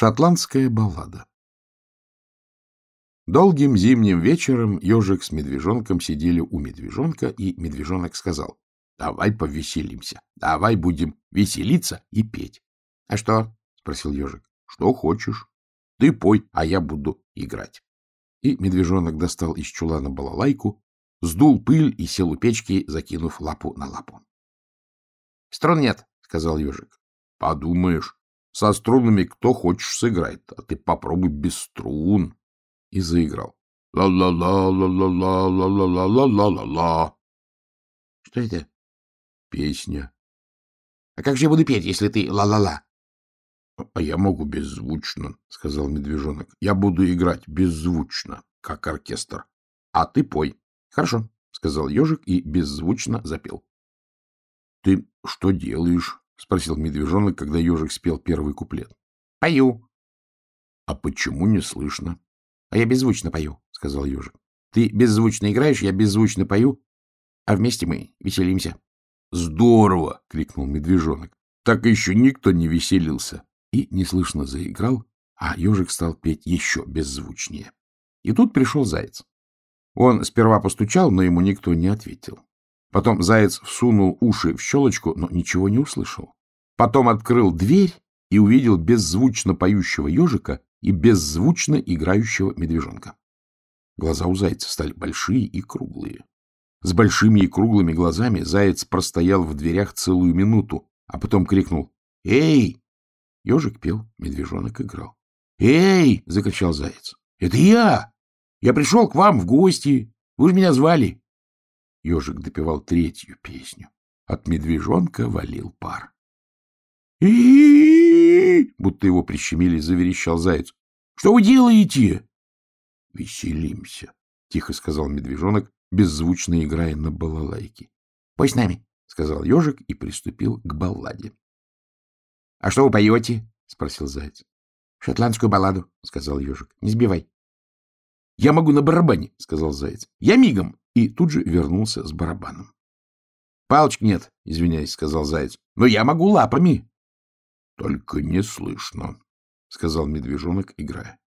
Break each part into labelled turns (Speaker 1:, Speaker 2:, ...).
Speaker 1: Шотландская баллада Долгим зимним вечером ежик с медвежонком сидели у медвежонка, и медвежонок сказал, — Давай повеселимся, давай будем веселиться и петь. — А что? — спросил ежик. — Что хочешь. Ты пой, а я буду играть. И медвежонок достал из чулана балалайку, сдул пыль и сел у печки, закинув лапу на лапу. — Струн нет, — сказал ежик. — Подумаешь, со струнами кто хочешь сыграет, а ты попробуй без струн. И заиграл. Ла-ла-ла-ла-ла-ла-ла-ла-ла-ла-ла-ла.
Speaker 2: Что это?
Speaker 1: Песня.
Speaker 2: А как же я буду петь, если ты ла-ла-ла?
Speaker 1: — А я могу беззвучно, — сказал медвежонок. — Я буду играть беззвучно, как оркестр. А ты пой. — Хорошо, — сказал ежик и беззвучно запел. — Ты что делаешь? — спросил медвежонок, когда ежик спел первый куплет.
Speaker 2: — Пою.
Speaker 1: — А почему не слышно?
Speaker 2: — А я беззвучно пою, — сказал ежик. — Ты беззвучно играешь, я беззвучно пою, а вместе мы веселимся.
Speaker 1: — Здорово! — крикнул медвежонок. Так еще никто не веселился. И неслышно заиграл, а ежик стал петь еще беззвучнее. И тут пришел заяц. Он сперва постучал, но ему никто не ответил. Потом заяц всунул уши в щелочку, но ничего не услышал. Потом открыл дверь и увидел беззвучно поющего ежика и беззвучно играющего медвежонка. Глаза у зайца стали большие и круглые. С большими и круглыми глазами заяц простоял в дверях целую минуту, а потом крикнул «Эй!». Ежик пел, медвежонок играл. «Эй!» — закричал заяц. «Это я! Я пришел к вам в гости. Вы же меня звали!» Ежик допевал третью песню. От медвежонка валил пар. и будто его прищемили, заверещал заяц. — Что вы делаете? — Веселимся, — тихо сказал медвежонок, беззвучно играя на балалайке. — Пой с нами, — сказал ежик и приступил к балладе. — А что вы поете? — спросил заяц. — Шотландскую балладу, — сказал ежик. — Не сбивай. — Я могу на барабане, — сказал заяц. — Я мигом и тут же вернулся с барабаном. — Палочек нет, — извиняюсь, — сказал заяц, — но я могу лапами. — Только не слышно, — сказал медвежонок, играя.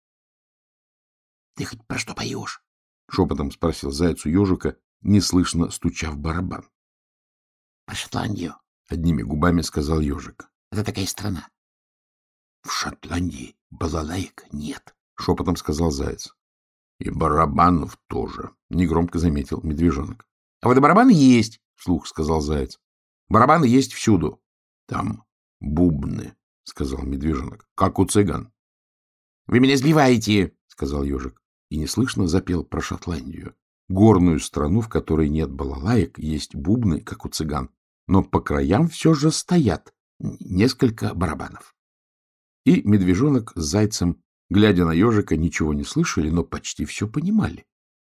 Speaker 2: — Ты хоть про что поешь?
Speaker 1: — шепотом спросил зайцу ежика, неслышно стуча в барабан.
Speaker 2: — Про Шотландию, —
Speaker 1: одними губами сказал ежик.
Speaker 2: — Это такая страна.
Speaker 1: — В Шотландии балалаек нет, — шепотом сказал заяц. — И барабанов тоже, — негромко заметил медвежонок. — А вот и барабаны есть, — вслух сказал заяц. — Барабаны есть всюду. — Там бубны, — сказал медвежонок, — как у цыган. — Вы меня сбиваете, — сказал ежик, и неслышно запел про Шотландию. Горную страну, в которой нет балалаек, есть бубны, как у цыган, но по краям все же стоят несколько барабанов. И медвежонок с зайцем глядя на ежика, ничего не слышали, но почти все понимали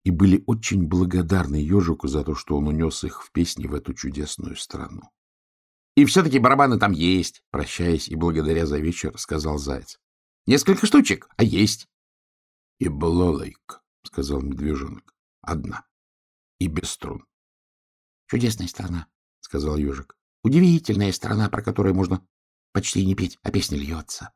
Speaker 1: и были очень благодарны ежику за то, что он унес их в песни в эту чудесную страну. — И все-таки барабаны там есть, — прощаясь и благодаря за вечер, — сказал заяц. — Несколько штучек, а есть. — И балалайка, — сказал медвежонок. — Одна. И без струн.
Speaker 2: — Чудесная страна, — сказал ежик. — Удивительная страна, про которую можно почти не петь, а песня льется.